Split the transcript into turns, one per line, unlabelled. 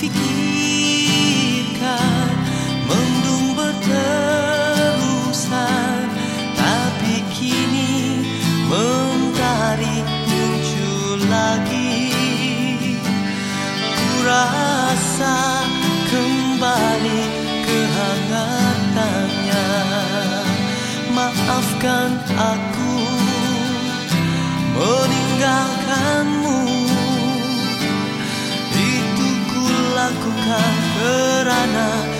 pikirkan Mendung berterusan Tapi kini mentari muncul lagi. Ku rasa kembali kehangatannya. Maafkan aku meninggalkanmu lakukan kerana